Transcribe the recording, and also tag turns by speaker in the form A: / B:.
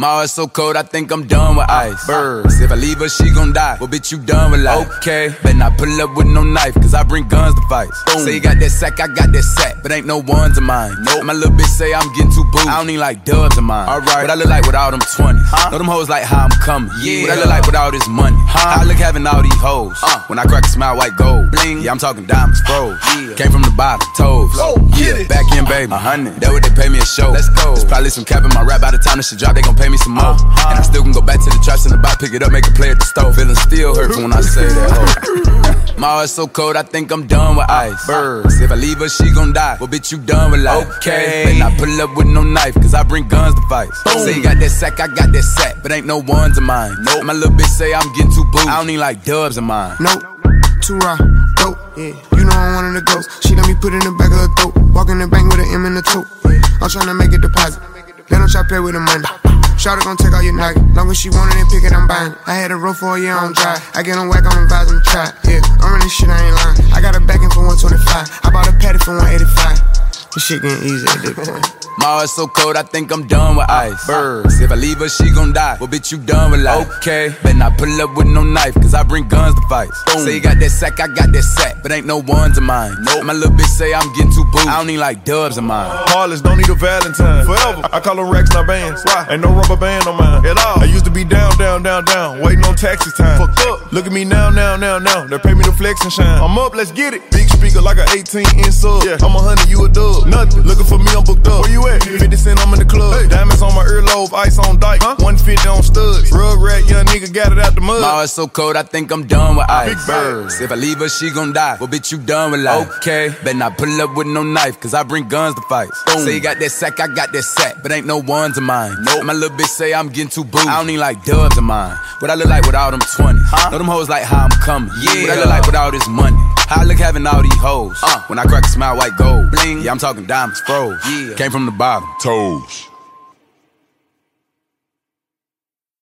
A: My heart so cold, I think I'm done with ice. Birds, if I leave her, she gon' die. Well, bitch, you done with life. Okay, better not pull up with no knife, cause I bring guns to fight. Say you got that sack, I got that sack, but ain't no ones of mine. Nope. My little bitch say I'm getting too boo. I don't need like dubs of mine. Alright, what I look like with all them 20s. Huh? Know them hoes like how I'm coming. Yeah. What I look like with all this money. Huh? I look having all these hoes. Uh. When I crack a smile, white gold. Bling. Yeah, I'm talking diamonds, froze. Yeah. Came from the bottom, toes.
B: Oh,
A: yeah, back baby. A hundred. That what they pay me a show.
B: Let's go.
A: There's probably some cap in my rap by the time this shit drop, they gon' pay me some more. Uh-huh. And I still can go back to the traps in the box, pick it up, make a play at the stove. Feeling still hurts when I say that. Oh. my heart's so cold, I think I'm done with ice. Birds, if I leave her, she gon' die. Well, bitch, you done with life.
B: Okay.
A: Better I pull up with no knife, cause I bring guns to fight. Say you got that sack, I got that sack, but ain't no ones of mine. Nope. My little bitch say I'm getting too boo. I don't need like dubs of mine.
C: Nope. Too raw, dope. Yeah. You know I'm one of the ghosts. She let me put in the back of her throat. Walk in the bank with an M in the tote. I'm tryna make a deposit. They don't try pay with the money. Shawty gon' take all your nugget. Long as she want it pick it, I'm buying. I had a roll for a year on dry. I get on whack, I'm advising the try. Yeah, I'm running shit, I ain't lying. I got a backing for 125. I bought a patty for 185. This shit getting easy at this point.
A: My heart's so cold, I think I'm done with ice. Birds, if I leave her, she gon' die. Well, bitch, you done with life. Okay, better not pull up with no knife, cause I bring guns to fight. Say you got that sack, I got that sack, but ain't no ones of mine. Nope. My little bitch say I'm getting too boo. I don't need like dubs of mine.
B: Heartless, don't need a Valentine. Forever. I call them racks, not bands. Why? Ain't no rubber band on mine. At all. I used to be down, down, down, down. Waiting on taxi time. Fucked up. Look at me now, now, now, now. They pay me to flex and shine. I'm up, let's get it. Big speaker like an 18 inch sub. Yeah. I'm a hundred, you a dub. Nothing. Looking for me, I'm booked up. Where you at? 50 cent, I'm in the club. Hey. Diamonds on my earlobe, ice on dike. Huh? 150 on studs. Rug rat, young nigga got it out the mud.
A: My heart's so cold, I think I'm done with ice.
B: Big birds.
A: If I leave her, she gon' die. Well, bitch, you done with life. Okay, better not pull up with no knife, cause I bring guns to fight. Say you got that sack, I got that sack, but ain't no ones of mine. Nope. My little bitch say I'm getting too boo. I don't need like dubs of mine. What I look like with all them 20s. Huh? Know them hoes like how I'm coming. Yeah. What I look like with all this money. How I look having all these hoes. Uh. When I crack a smile, white gold. Bling. Yeah, I'm talking diamonds, froze. Yeah. Came from the bottom.
D: Toes.